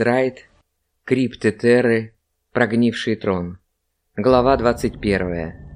Райт, Крипты Терры, Прогнивший трон. Глава 21.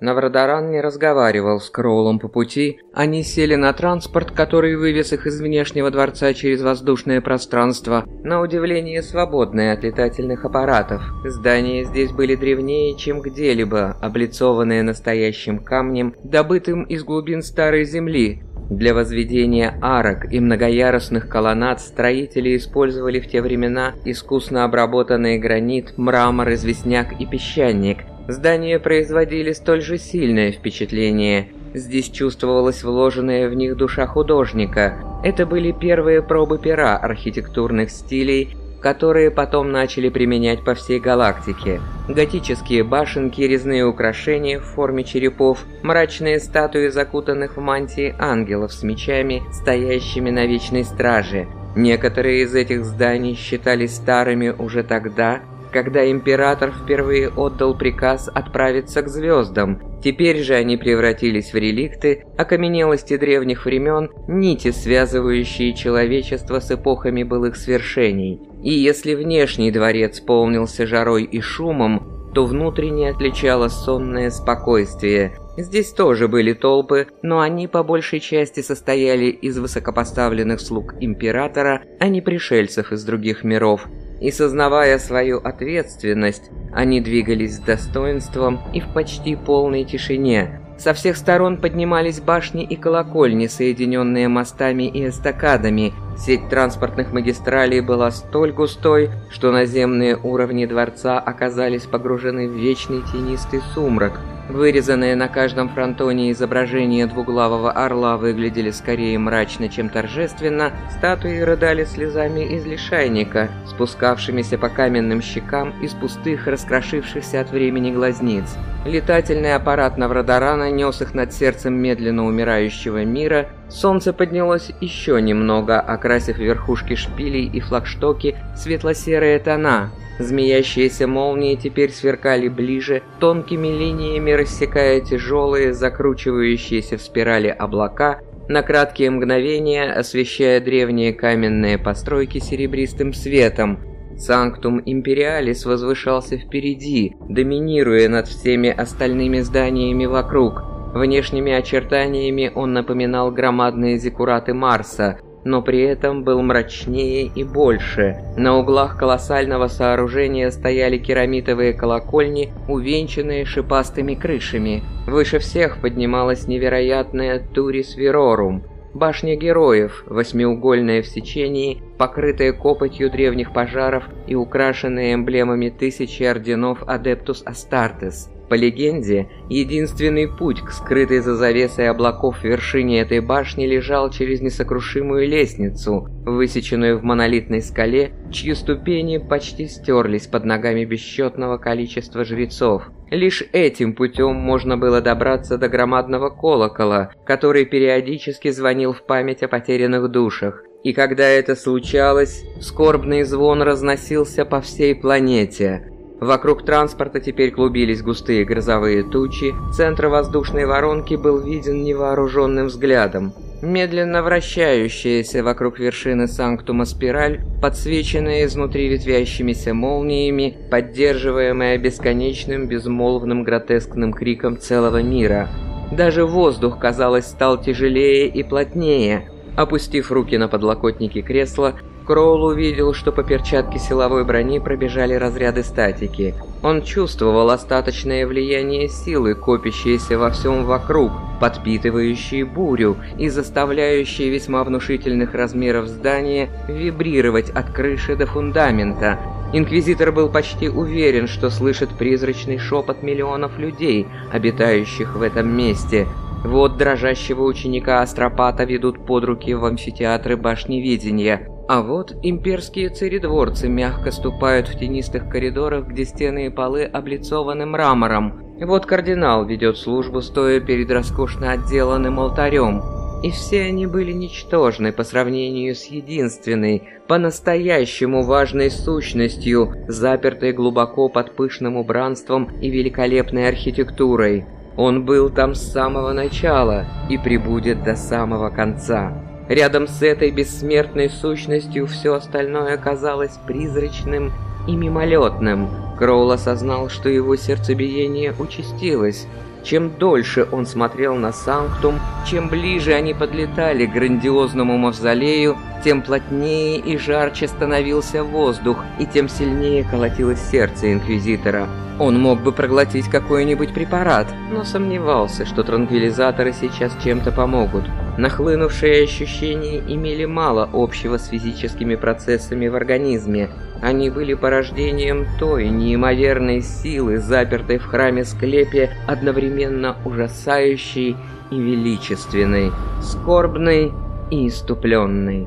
Наврадаран не разговаривал с Кроулом по пути, они сели на транспорт, который вывез их из внешнего дворца через воздушное пространство, на удивление свободное от летательных аппаратов. Здания здесь были древнее, чем где-либо, облицованные настоящим камнем, добытым из глубин старой земли, для возведения арок и многоярусных колоннад строители использовали в те времена искусно обработанный гранит, мрамор, известняк и песчаник. Здания производили столь же сильное впечатление. Здесь чувствовалась вложенная в них душа художника. Это были первые пробы пера архитектурных стилей, которые потом начали применять по всей галактике. Готические башенки, резные украшения в форме черепов, мрачные статуи закутанных в мантии ангелов с мечами, стоящими на вечной страже. Некоторые из этих зданий считались старыми уже тогда, когда император впервые отдал приказ отправиться к звездам. Теперь же они превратились в реликты, окаменелости древних времен, нити, связывающие человечество с эпохами былых свершений. И если внешний дворец полнился жарой и шумом, то внутренне отличало сонное спокойствие. Здесь тоже были толпы, но они по большей части состояли из высокопоставленных слуг императора, а не пришельцев из других миров. И сознавая свою ответственность, они двигались с достоинством и в почти полной тишине. Со всех сторон поднимались башни и колокольни, соединенные мостами и эстакадами. Сеть транспортных магистралей была столь густой, что наземные уровни дворца оказались погружены в вечный тенистый сумрак – Вырезанные на каждом фронтоне изображения двуглавого орла выглядели скорее мрачно, чем торжественно, статуи рыдали слезами из лишайника, спускавшимися по каменным щекам из пустых, раскрошившихся от времени глазниц. Летательный аппарат Наврадарана нес их над сердцем медленно умирающего мира, солнце поднялось еще немного, окрасив верхушки шпилей и флагштоки светло-серые тона, Змеящиеся молнии теперь сверкали ближе, тонкими линиями рассекая тяжелые, закручивающиеся в спирали облака, на краткие мгновения освещая древние каменные постройки серебристым светом. Санктум Империалис возвышался впереди, доминируя над всеми остальными зданиями вокруг. Внешними очертаниями он напоминал громадные зиккураты Марса, но при этом был мрачнее и больше. На углах колоссального сооружения стояли керамитовые колокольни, увенчанные шипастыми крышами. Выше всех поднималась невероятная Турис Верорум, башня героев, восьмиугольная в сечении, покрытая копотью древних пожаров и украшенная эмблемами тысячи орденов Адептус Астартес. По легенде, единственный путь к скрытой за завесой облаков вершине этой башни лежал через несокрушимую лестницу, высеченную в монолитной скале, чьи ступени почти стерлись под ногами бесчетного количества жрецов. Лишь этим путем можно было добраться до громадного колокола, который периодически звонил в память о потерянных душах. И когда это случалось, скорбный звон разносился по всей планете – Вокруг транспорта теперь клубились густые грозовые тучи, центр воздушной воронки был виден невооруженным взглядом. Медленно вращающаяся вокруг вершины Санктума спираль, подсвеченная изнутри ветвящимися молниями, поддерживаемая бесконечным безмолвным гротескным криком целого мира. Даже воздух, казалось, стал тяжелее и плотнее. Опустив руки на подлокотники кресла, Кроул увидел, что по перчатке силовой брони пробежали разряды статики. Он чувствовал остаточное влияние силы, копящиеся во всем вокруг, подпитывающие бурю и заставляющие весьма внушительных размеров здания вибрировать от крыши до фундамента. Инквизитор был почти уверен, что слышит призрачный шепот миллионов людей, обитающих в этом месте. Вот дрожащего ученика Астропата ведут под руки в амфитеатры башни видения – а вот имперские царедворцы мягко ступают в тенистых коридорах, где стены и полы облицованы мрамором. Вот кардинал ведет службу, стоя перед роскошно отделанным алтарем. И все они были ничтожны по сравнению с единственной, по-настоящему важной сущностью, запертой глубоко под пышным убранством и великолепной архитектурой. Он был там с самого начала и прибудет до самого конца. Рядом с этой бессмертной сущностью все остальное казалось призрачным и мимолетным. Кроул осознал, что его сердцебиение участилось. Чем дольше он смотрел на Санктум, чем ближе они подлетали к грандиозному мавзолею, тем плотнее и жарче становился воздух, и тем сильнее колотилось сердце Инквизитора. Он мог бы проглотить какой-нибудь препарат, но сомневался, что транквилизаторы сейчас чем-то помогут. Нахлынувшие ощущения имели мало общего с физическими процессами в организме. Они были порождением той неимоверной силы, запертой в храме склепе, одновременно ужасающей и величественной, скорбной и иступленной.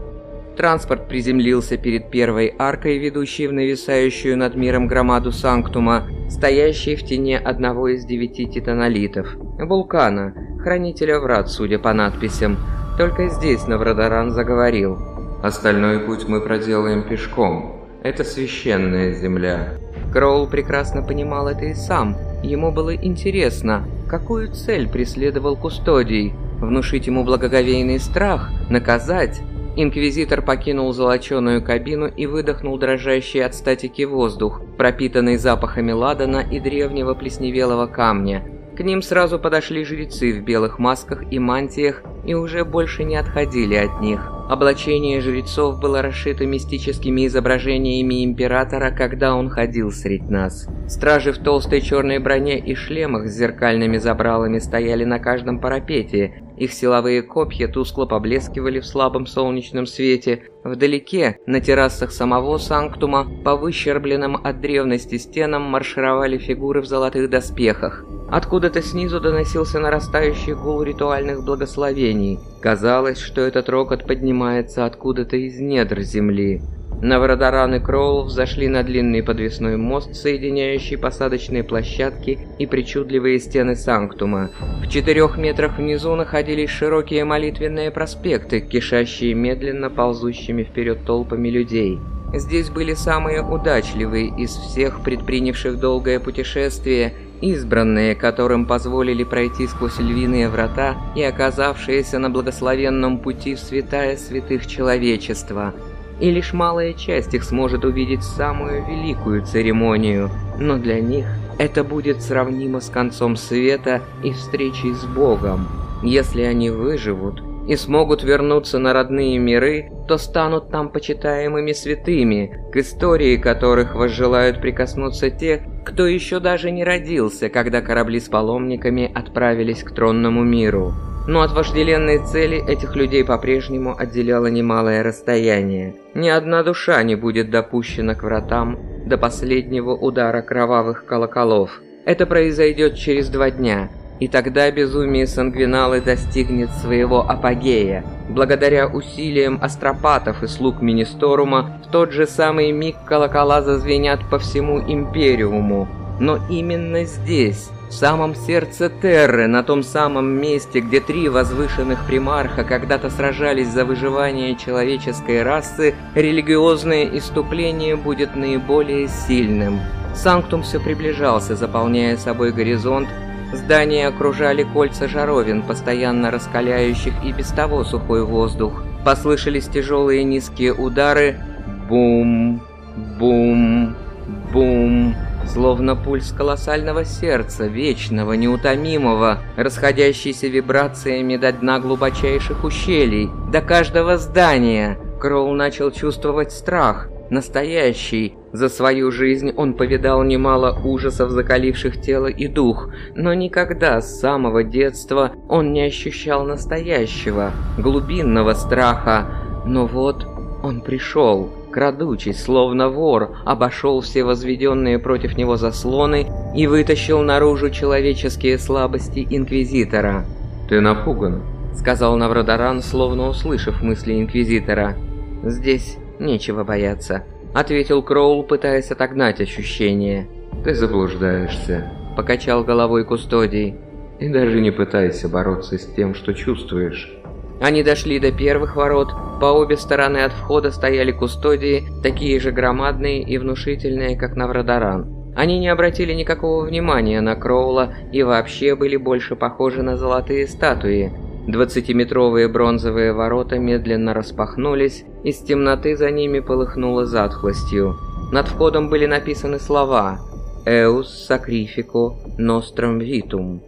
Транспорт приземлился перед первой аркой, ведущей в нависающую над миром громаду Санктума, стоящей в тени одного из девяти титанолитов. Вулкана, хранителя врат, судя по надписям. Только здесь Наврадаран заговорил. «Остальной путь мы проделаем пешком. Это священная земля». Кроул прекрасно понимал это и сам. Ему было интересно, какую цель преследовал Кустодий. Внушить ему благоговейный страх, наказать, Инквизитор покинул золоченую кабину и выдохнул дрожащий от статики воздух, пропитанный запахами ладана и древнего плесневелого камня. К ним сразу подошли жрецы в белых масках и мантиях и уже больше не отходили от них. Облачение жрецов было расшито мистическими изображениями императора, когда он ходил среди нас. Стражи в толстой черной броне и шлемах с зеркальными забралами стояли на каждом парапете, их силовые копья тускло поблескивали в слабом солнечном свете. Вдалеке, на террасах самого Санктума, по выщербленным от древности стенам маршировали фигуры в золотых доспехах. Откуда-то снизу доносился нарастающий гул ритуальных благословений. Казалось, что этот рокот поднимается откуда-то из недр земли. Наврадаран и Кроул взошли на длинный подвесной мост, соединяющий посадочные площадки и причудливые стены Санктума. В четырех метрах внизу находились широкие молитвенные проспекты, кишащие медленно ползущими вперед толпами людей. Здесь были самые удачливые из всех предпринявших долгое путешествие, избранные, которым позволили пройти сквозь львиные врата и оказавшиеся на благословенном пути в святая святых человечества – и лишь малая часть их сможет увидеть самую великую церемонию, но для них это будет сравнимо с концом света и встречей с Богом. Если они выживут и смогут вернуться на родные миры, то станут там почитаемыми святыми, к истории которых возжелают прикоснуться те, кто еще даже не родился, когда корабли с паломниками отправились к тронному миру. Но от вожделенной цели этих людей по-прежнему отделяло немалое расстояние. Ни одна душа не будет допущена к вратам до последнего удара кровавых колоколов. Это произойдет через два дня, и тогда безумие сангвиналы достигнет своего апогея. Благодаря усилиям астропатов и слуг Министорума, в тот же самый миг колокола зазвенят по всему Империуму. Но именно здесь, в самом сердце Терры, на том самом месте, где три возвышенных примарха когда-то сражались за выживание человеческой расы, религиозное иступление будет наиболее сильным. Санктум все приближался, заполняя собой горизонт, Здания окружали кольца жаровин, постоянно раскаляющих и без того сухой воздух. Послышались тяжелые низкие удары. Бум, бум, бум словно пульс колоссального сердца, вечного, неутомимого, расходящийся вибрациями до дна глубочайших ущелий, до каждого здания. Кроул начал чувствовать страх, настоящий. За свою жизнь он повидал немало ужасов, закаливших тело и дух, но никогда с самого детства он не ощущал настоящего, глубинного страха. Но вот он пришел крадучись, словно вор, обошел все возведенные против него заслоны и вытащил наружу человеческие слабости Инквизитора. «Ты напуган», — сказал Наврадаран, словно услышав мысли Инквизитора. «Здесь нечего бояться», — ответил Кроул, пытаясь отогнать ощущение. «Ты заблуждаешься», — покачал головой Кустодий. «И даже не пытайся бороться с тем, что чувствуешь». Они дошли до первых ворот, по обе стороны от входа стояли кустодии, такие же громадные и внушительные, как Наврадаран. Они не обратили никакого внимания на Кроула и вообще были больше похожи на золотые статуи. Двадцатиметровые бронзовые ворота медленно распахнулись, из темноты за ними полыхнуло затхлостью. Над входом были написаны слова «Eus sacrifico nostrum vitum».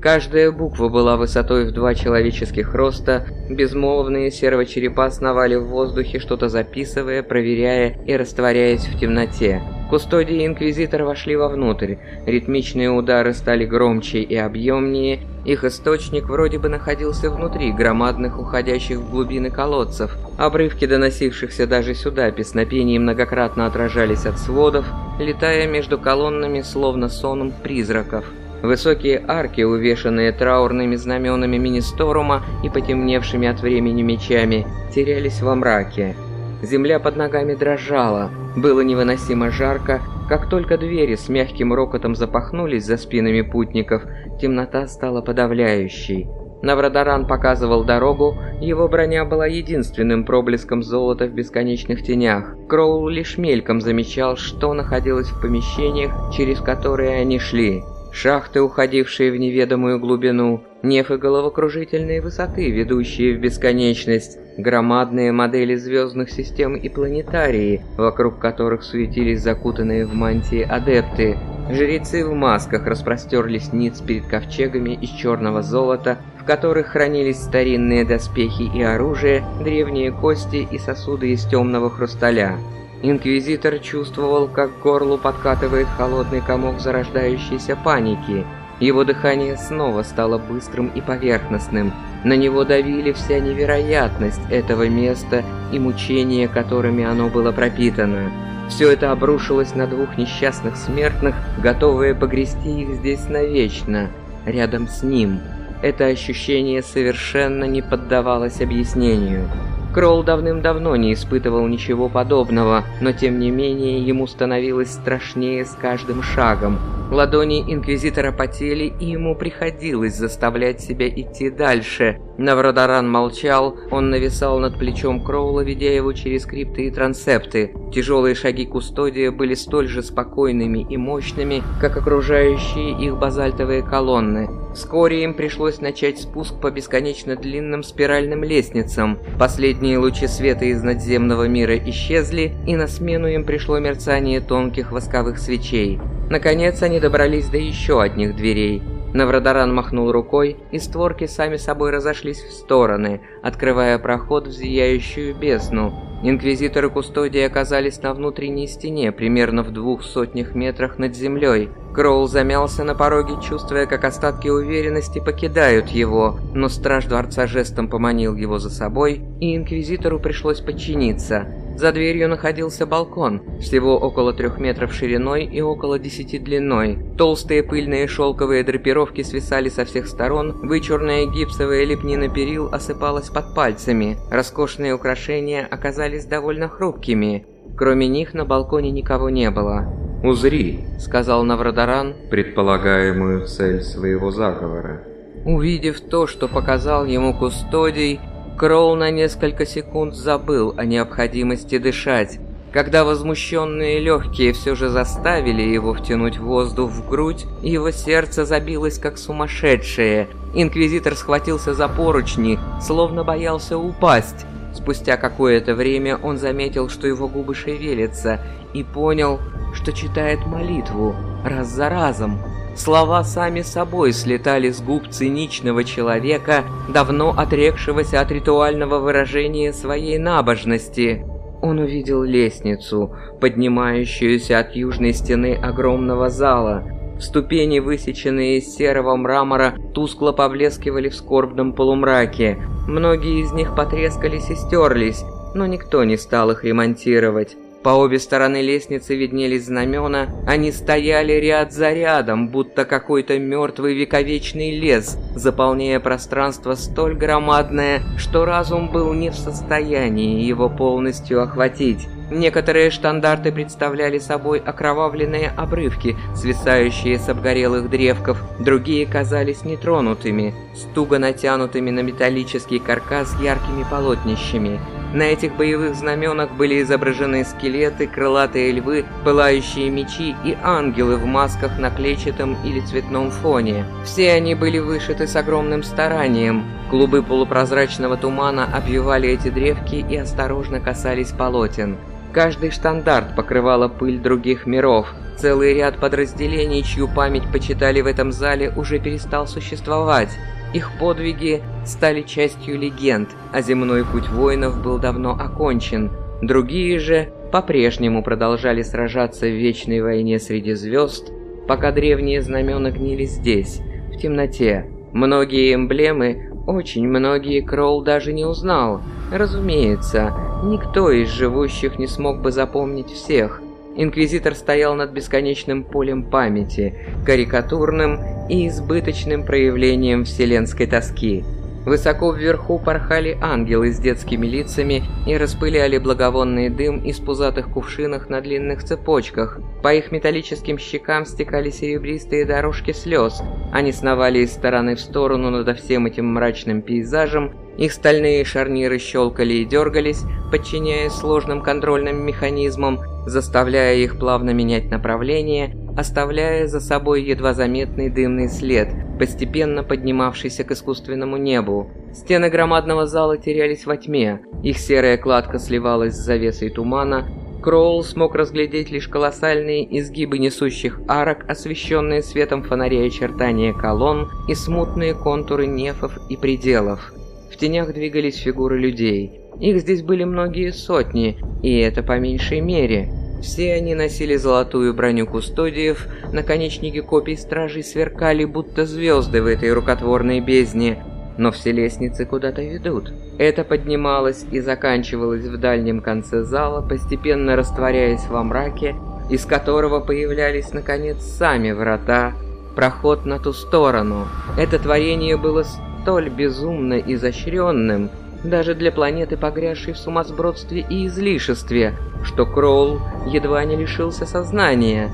Каждая буква была высотой в два человеческих роста, безмолвные сервочерепа сновали в воздухе, что-то записывая, проверяя и растворяясь в темноте. Кустодии и Инквизитор вошли вовнутрь, ритмичные удары стали громче и объемнее, их источник вроде бы находился внутри громадных уходящих в глубины колодцев. Обрывки, доносившихся даже сюда, песнопений многократно отражались от сводов, летая между колоннами словно соном призраков. Высокие арки, увешанные траурными знаменами Министорума и потемневшими от времени мечами, терялись во мраке. Земля под ногами дрожала, было невыносимо жарко, как только двери с мягким рокотом запахнулись за спинами путников, темнота стала подавляющей. Наврадаран показывал дорогу, его броня была единственным проблеском золота в бесконечных тенях. Кроул лишь мельком замечал, что находилось в помещениях, через которые они шли. Шахты, уходившие в неведомую глубину, нефы головокружительной высоты, ведущие в бесконечность, громадные модели звездных систем и планетарии, вокруг которых суетились закутанные в мантии адепты. Жрецы в масках распростерлись ниц перед ковчегами из черного золота, в которых хранились старинные доспехи и оружие, древние кости и сосуды из темного хрусталя. Инквизитор чувствовал, как к горлу подкатывает холодный комок зарождающейся паники. Его дыхание снова стало быстрым и поверхностным. На него давили вся невероятность этого места и мучения, которыми оно было пропитано. Все это обрушилось на двух несчастных смертных, готовые погрести их здесь навечно, рядом с ним. Это ощущение совершенно не поддавалось объяснению. Кролл давным-давно не испытывал ничего подобного, но тем не менее ему становилось страшнее с каждым шагом. Ладони Инквизитора потели, и ему приходилось заставлять себя идти дальше. Наврадаран молчал, он нависал над плечом Кроула, ведя его через крипты и трансепты. Тяжелые шаги Кустодия были столь же спокойными и мощными, как окружающие их базальтовые колонны. Вскоре им пришлось начать спуск по бесконечно длинным спиральным лестницам. Последние лучи света из надземного мира исчезли, и на смену им пришло мерцание тонких восковых свечей. Наконец они добрались до еще одних дверей. Наврадаран махнул рукой, и створки сами собой разошлись в стороны, открывая проход в зияющую бездну. Инквизиторы Кустодии оказались на внутренней стене, примерно в двух сотнях метрах над землей. Кроул замялся на пороге, чувствуя, как остатки уверенности покидают его, но страж дворца жестом поманил его за собой, и Инквизитору пришлось подчиниться. За дверью находился балкон, всего около трех метров шириной и около десяти длиной. Толстые пыльные шелковые драпировки свисали со всех сторон, вычурная гипсовая лепнина перил осыпалась под пальцами. Роскошные украшения оказались довольно хрупкими. Кроме них на балконе никого не было. «Узри», — сказал Наврадаран, предполагаемую цель своего заговора. Увидев то, что показал ему Кустодий, Кроу на несколько секунд забыл о необходимости дышать. Когда возмущенные легкие все же заставили его втянуть воздух в грудь, его сердце забилось как сумасшедшее. Инквизитор схватился за поручни, словно боялся упасть. Спустя какое-то время он заметил, что его губы шевелятся, и понял, что читает молитву раз за разом. Слова сами собой слетали с губ циничного человека, давно отрекшегося от ритуального выражения своей набожности. Он увидел лестницу, поднимающуюся от южной стены огромного зала. Ступени, высеченные из серого мрамора, тускло поблескивали в скорбном полумраке. Многие из них потрескались и стерлись, но никто не стал их ремонтировать. По обе стороны лестницы виднелись знамена, они стояли ряд за рядом, будто какой-то мертвый вековечный лес, заполняя пространство столь громадное, что разум был не в состоянии его полностью охватить. Некоторые штандарты представляли собой окровавленные обрывки, свисающие с обгорелых древков, другие казались нетронутыми, стуго натянутыми на металлический каркас яркими полотнищами. На этих боевых знаменах были изображены скелеты, крылатые львы, пылающие мечи и ангелы в масках на клетчатом или цветном фоне. Все они были вышиты с огромным старанием. Клубы полупрозрачного тумана обвивали эти древки и осторожно касались полотен. Каждый штандарт покрывала пыль других миров. Целый ряд подразделений, чью память почитали в этом зале, уже перестал существовать. Их подвиги стали частью легенд, а земной путь воинов был давно окончен. Другие же по-прежнему продолжали сражаться в вечной войне среди звезд, пока древние знамена гнили здесь, в темноте. Многие эмблемы, очень многие Кролл даже не узнал. Разумеется, никто из живущих не смог бы запомнить всех – Инквизитор стоял над бесконечным полем памяти, карикатурным и избыточным проявлением вселенской тоски. Высоко вверху порхали ангелы с детскими лицами и распыляли благовонный дым из пузатых кувшинах на длинных цепочках. По их металлическим щекам стекали серебристые дорожки слез. Они сновали из стороны в сторону над всем этим мрачным пейзажем, их стальные шарниры щелкали и дергались, подчиняясь сложным контрольным механизмам, заставляя их плавно менять направление, оставляя за собой едва заметный дымный след, постепенно поднимавшийся к искусственному небу. Стены громадного зала терялись во тьме, их серая кладка сливалась с завесой тумана, Кроул смог разглядеть лишь колоссальные изгибы несущих арок, освещенные светом фонарей очертания колонн и смутные контуры нефов и пределов. В тенях двигались фигуры людей. Их здесь были многие сотни, и это по меньшей мере. Все они носили золотую броню кустодиев, наконечники копий стражей сверкали, будто звезды в этой рукотворной бездне, но все лестницы куда-то ведут. Это поднималось и заканчивалось в дальнем конце зала, постепенно растворяясь во мраке, из которого появлялись, наконец, сами врата, проход на ту сторону. Это творение было столь безумно изощренным, даже для планеты, погрязшей в сумасбродстве и излишестве, что Кроул едва не лишился сознания.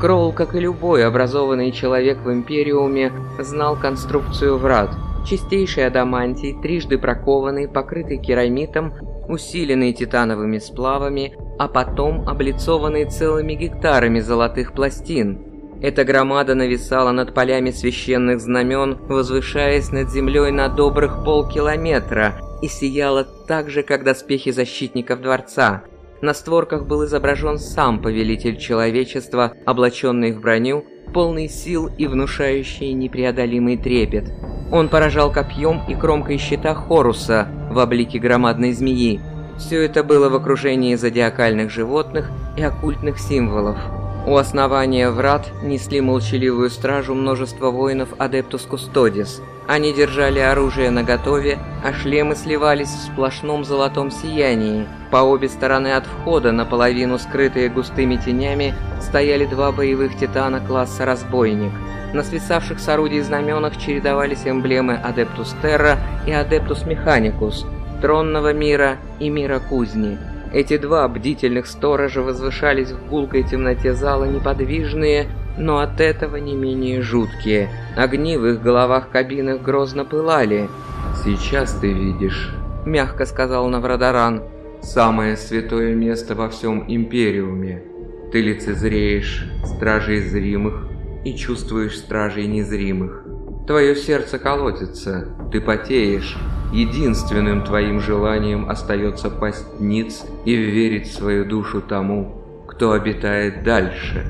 Кроул, как и любой образованный человек в Империуме, знал конструкцию врат. Чистейший адамантий, трижды прокованный, покрытый керамитом, усиленный титановыми сплавами, а потом облицованный целыми гектарами золотых пластин. Эта громада нависала над полями священных знамен, возвышаясь над землей на добрых полкилометра, и сияла так же, как доспехи защитников дворца. На створках был изображен сам повелитель человечества, облаченный в броню, полный сил и внушающий непреодолимый трепет. Он поражал копьем и кромкой щита Хоруса в облике громадной змеи. Все это было в окружении зодиакальных животных и оккультных символов. У основания врат несли молчаливую стражу множество воинов Адептус Кустодис. Они держали оружие наготове, а шлемы сливались в сплошном золотом сиянии. По обе стороны от входа, наполовину скрытые густыми тенями, стояли два боевых титана класса «Разбойник». На свисавших с орудий знаменах чередовались эмблемы Адептус Терра и Адептус Механикус, тронного мира и мира кузни. Эти два бдительных сторожа возвышались в гулкой темноте зала неподвижные, но от этого не менее жуткие. Огни в их головах кабинах грозно пылали. «Сейчас ты видишь», — мягко сказал Наврадаран, — «самое святое место во всем Империуме. Ты лицезреешь стражей зримых и чувствуешь стражей незримых. Твое сердце колотится, ты потеешь, Единственным твоим желанием остается пасть ниц и верить свою душу тому, кто обитает дальше.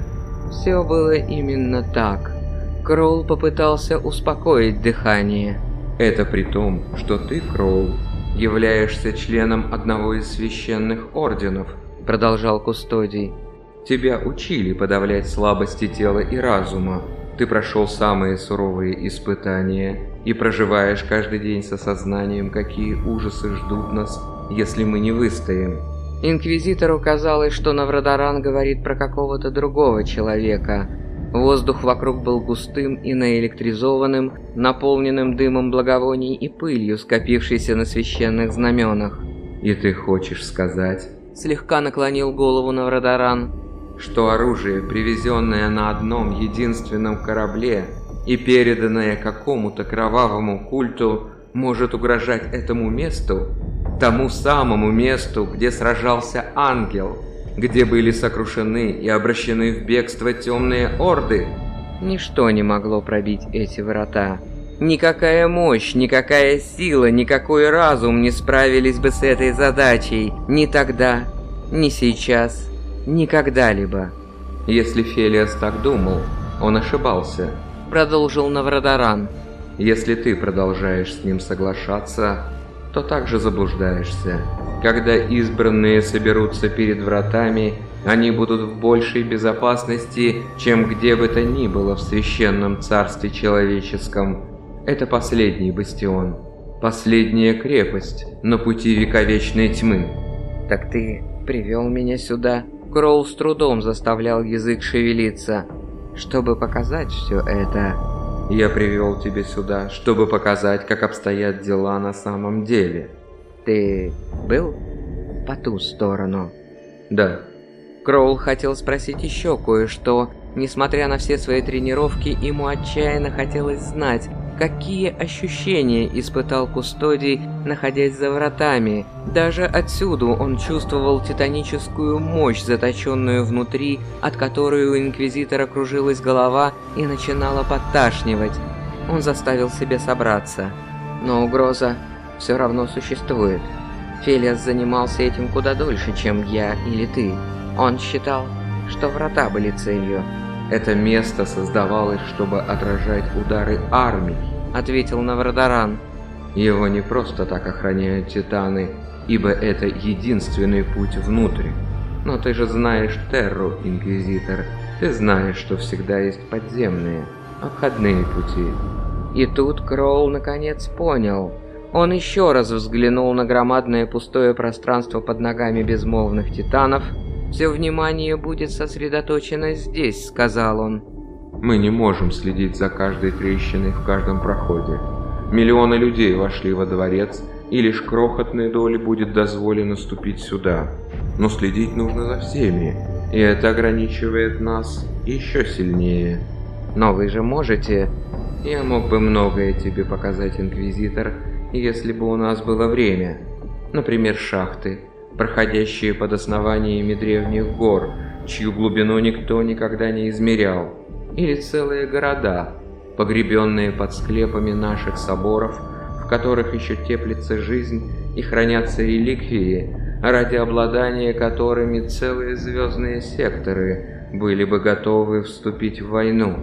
Все было именно так. Кроул попытался успокоить дыхание. Это при том, что ты, Кроул, являешься членом одного из священных орденов, продолжал Кустодий. Тебя учили подавлять слабости тела и разума, ты прошел самые суровые испытания и проживаешь каждый день со сознанием, какие ужасы ждут нас, если мы не выстоим. Инквизитору казалось, что Наврадаран говорит про какого-то другого человека. Воздух вокруг был густым и наэлектризованным, наполненным дымом благовоний и пылью, скопившейся на священных знаменах. «И ты хочешь сказать?» Слегка наклонил голову Наврадаран что оружие, привезенное на одном единственном корабле и переданное какому-то кровавому культу, может угрожать этому месту? тому самому месту, где сражался ангел, где были сокрушены и обращены в бегство темные орды. Ничто не могло пробить эти врата. Никакая мощь, никакая сила, никакой разум не справились бы с этой задачей ни тогда, ни сейчас, ни когда-либо. Если Фелиас так думал, он ошибался. Продолжил Наврадаран. Если ты продолжаешь с ним соглашаться, то также заблуждаешься. Когда избранные соберутся перед вратами, они будут в большей безопасности, чем где бы то ни было в священном царстве человеческом. Это последний бастион, последняя крепость на пути вековечной тьмы. Так ты привел меня сюда? Кроул с трудом заставлял язык шевелиться, чтобы показать все это. Я привел тебя сюда, чтобы показать, как обстоят дела на самом деле. Ты был по ту сторону? Да. Кроул хотел спросить еще кое-что. Несмотря на все свои тренировки, ему отчаянно хотелось знать, какие ощущения испытал Кустодий, находясь за вратами. Даже отсюда он чувствовал титаническую мощь, заточенную внутри, от которой у Инквизитора кружилась голова и начинала подташнивать. Он заставил себя собраться. Но угроза все равно существует. Фелиас занимался этим куда дольше, чем я или ты. Он считал, что врата были целью. Это место создавалось, чтобы отражать удары армий, ответил Наврадаран. Его не просто так охраняют титаны, ибо это единственный путь внутрь. Но ты же знаешь Терру, Инквизитор. Ты знаешь, что всегда есть подземные, обходные пути. И тут Кроул наконец понял. Он еще раз взглянул на громадное пустое пространство под ногами безмолвных титанов «Все внимание будет сосредоточено здесь», — сказал он. «Мы не можем следить за каждой трещиной в каждом проходе. Миллионы людей вошли во дворец, и лишь крохотной доли будет дозволено ступить сюда. Но следить нужно за всеми, и это ограничивает нас еще сильнее. Но вы же можете... Я мог бы многое тебе показать, Инквизитор, если бы у нас было время. Например, шахты, проходящие под основаниями древних гор, чью глубину никто никогда не измерял, или целые города, погребенные под склепами наших соборов, в которых еще теплится жизнь и хранятся реликвии, ради обладания которыми целые звездные секторы были бы готовы вступить в войну.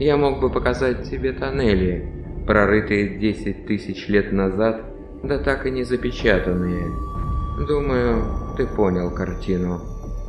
Я мог бы показать тебе тоннели, прорытые 10 тысяч лет назад, да так и не запечатанные. Думаю, ты понял картину.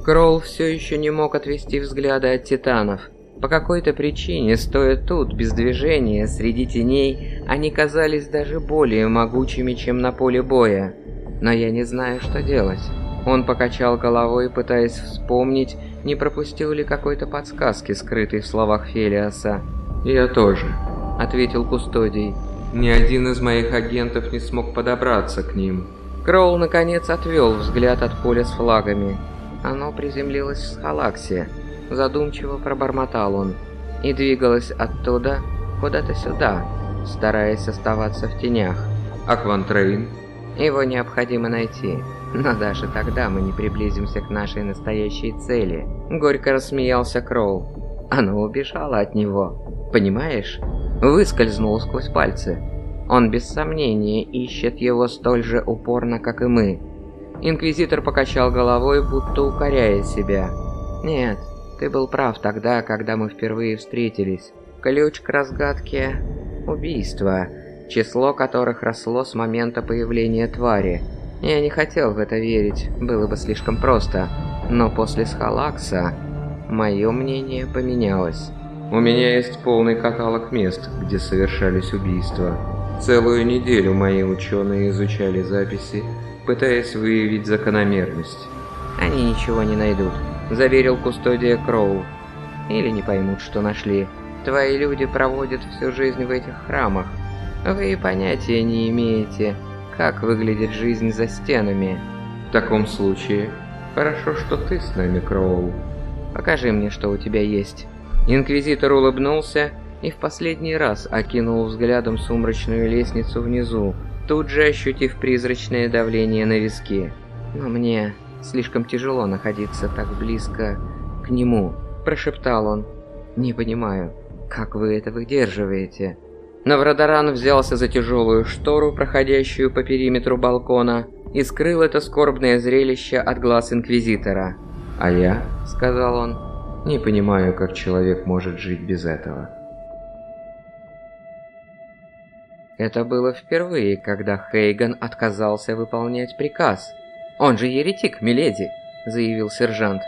Кролл все еще не мог отвести взгляда от титанов. По какой-то причине, стоя тут, без движения, среди теней, они казались даже более могучими, чем на поле боя. Но я не знаю, что делать. Он покачал головой, пытаясь вспомнить, не пропустил ли какой-то подсказки, скрытой в словах Фелиаса. «Я тоже», — ответил Кустодий. «Ни один из моих агентов не смог подобраться к ним». Кроул наконец отвел взгляд от поля с флагами. Оно приземлилось в Схалаксе. Задумчиво пробормотал он. И двигалось оттуда куда-то сюда, стараясь оставаться в тенях. А Квантрейн? Его необходимо найти. Но даже тогда мы не приблизимся к нашей настоящей цели. Горько рассмеялся Кроул. Оно убежало от него. Понимаешь? Выскользнуло сквозь пальцы. Он без сомнения ищет его столь же упорно, как и мы. Инквизитор покачал головой, будто укоряя себя. Нет, ты был прав тогда, когда мы впервые встретились. Ключ к разгадке – убийство, число которых росло с момента появления твари. Я не хотел в это верить, было бы слишком просто. Но после Схалакса мое мнение поменялось. У меня есть полный каталог мест, где совершались убийства. Целую неделю мои ученые изучали записи, пытаясь выявить закономерность. Они ничего не найдут, заверил кустодия Кроу. Или не поймут, что нашли. Твои люди проводят всю жизнь в этих храмах. Вы и понятия не имеете, как выглядит жизнь за стенами. В таком случае, хорошо, что ты с нами, Кроу. Покажи мне, что у тебя есть. Инквизитор улыбнулся и в последний раз окинул взглядом сумрачную лестницу внизу, тут же ощутив призрачное давление на виски. «Но мне слишком тяжело находиться так близко к нему», – прошептал он. «Не понимаю, как вы это выдерживаете?» Наврадаран взялся за тяжелую штору, проходящую по периметру балкона, и скрыл это скорбное зрелище от глаз Инквизитора. «А я», — сказал он, — «не понимаю, как человек может жить без этого». Это было впервые, когда Хейган отказался выполнять приказ. «Он же еретик, миледи», — заявил сержант.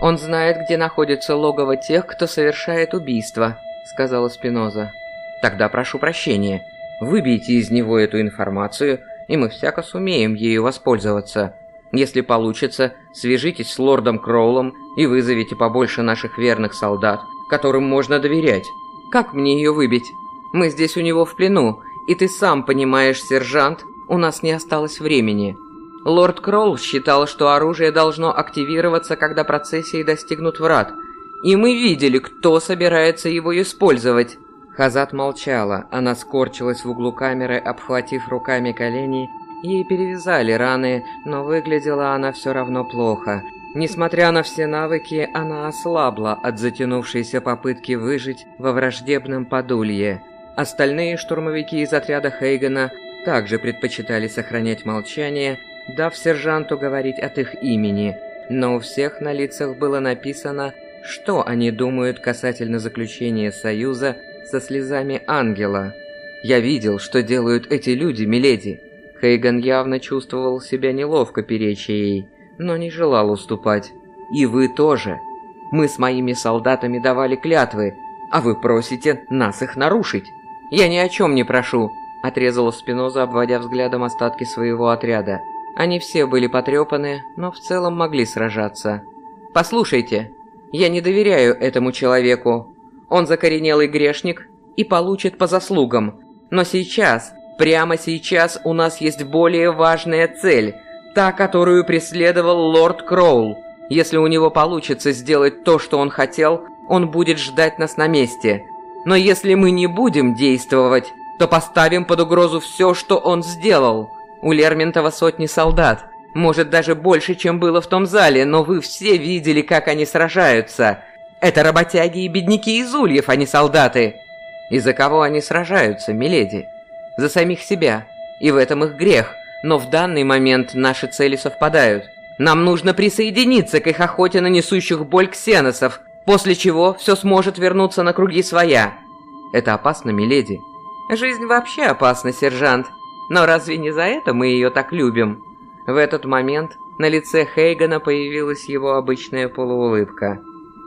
«Он знает, где находится логово тех, кто совершает убийство», — сказала Спиноза. Тогда прошу прощения. Выбейте из него эту информацию, и мы всяко сумеем ею воспользоваться. Если получится, свяжитесь с лордом Кроулом и вызовите побольше наших верных солдат, которым можно доверять. Как мне ее выбить? Мы здесь у него в плену, и ты сам понимаешь, сержант, у нас не осталось времени. Лорд Кроул считал, что оружие должно активироваться, когда процессии достигнут врат, и мы видели, кто собирается его использовать. Хазат молчала, она скорчилась в углу камеры, обхватив руками колени. Ей перевязали раны, но выглядела она все равно плохо. Несмотря на все навыки, она ослабла от затянувшейся попытки выжить во враждебном подулье. Остальные штурмовики из отряда Хейгена также предпочитали сохранять молчание, дав сержанту говорить от их имени, но у всех на лицах было написано, что они думают касательно заключения союза со слезами ангела. Я видел, что делают эти люди, миледи. Хейган явно чувствовал себя неловко перечь ей, но не желал уступать. И вы тоже. Мы с моими солдатами давали клятвы, а вы просите нас их нарушить. Я ни о чем не прошу, отрезала Спиноза, обводя взглядом остатки своего отряда. Они все были потрепаны, но в целом могли сражаться. Послушайте, я не доверяю этому человеку. Он закоренелый грешник и получит по заслугам. Но сейчас, прямо сейчас у нас есть более важная цель, та, которую преследовал лорд Кроул. Если у него получится сделать то, что он хотел, он будет ждать нас на месте. Но если мы не будем действовать, то поставим под угрозу все, что он сделал. У Лерментова сотни солдат. Может, даже больше, чем было в том зале, но вы все видели, как они сражаются. Это работяги и бедняки из ульев, а не солдаты. И за кого они сражаются, миледи? За самих себя. И в этом их грех. Но в данный момент наши цели совпадают. Нам нужно присоединиться к их охоте на несущих боль ксеносов, после чего все сможет вернуться на круги своя. Это опасно, миледи. Жизнь вообще опасна, сержант. Но разве не за это мы ее так любим? В этот момент на лице Хейгана появилась его обычная полуулыбка.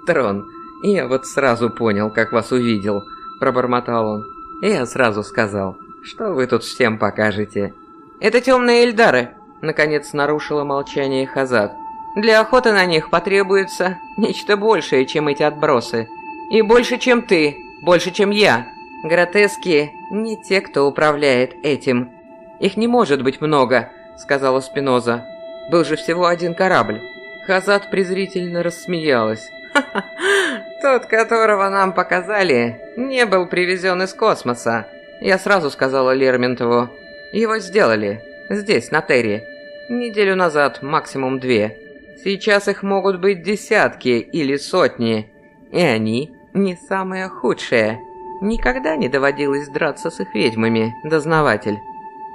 «Трон, я вот сразу понял, как вас увидел», – пробормотал он. «Я сразу сказал, что вы тут всем покажете». «Это темные Эльдары», – наконец нарушила молчание Хазат. «Для охоты на них потребуется нечто большее, чем эти отбросы. И больше, чем ты, больше, чем я. Гротески не те, кто управляет этим. Их не может быть много», – сказала Спиноза. «Был же всего один корабль». Хазат презрительно рассмеялась. Тот, которого нам показали, не был привезен из космоса. Я сразу сказала Лерментову. Его сделали. Здесь, на Терре. Неделю назад, максимум две. Сейчас их могут быть десятки или сотни. И они не самые худшие. Никогда не доводилось драться с их ведьмами, дознаватель.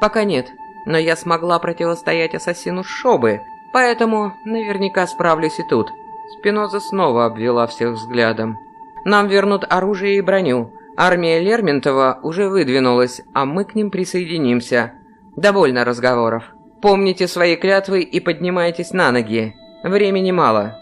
Пока нет, но я смогла противостоять ассасину Шобы, поэтому наверняка справлюсь и тут. Спиноза снова обвела всех взглядом. «Нам вернут оружие и броню. Армия Лерментова уже выдвинулась, а мы к ним присоединимся. Довольно разговоров. Помните свои клятвы и поднимайтесь на ноги. Времени мало».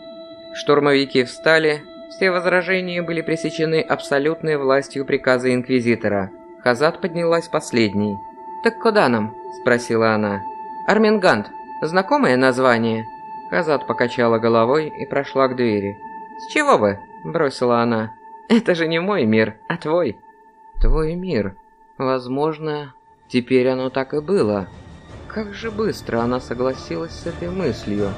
Штурмовики встали. Все возражения были пресечены абсолютной властью приказа Инквизитора. Хазат поднялась последней. «Так куда нам?» – спросила она. «Армингант. Знакомое название?» Казат покачала головой и прошла к двери. «С чего бы?» – бросила она. «Это же не мой мир, а твой». «Твой мир. Возможно, теперь оно так и было». Как же быстро она согласилась с этой мыслью.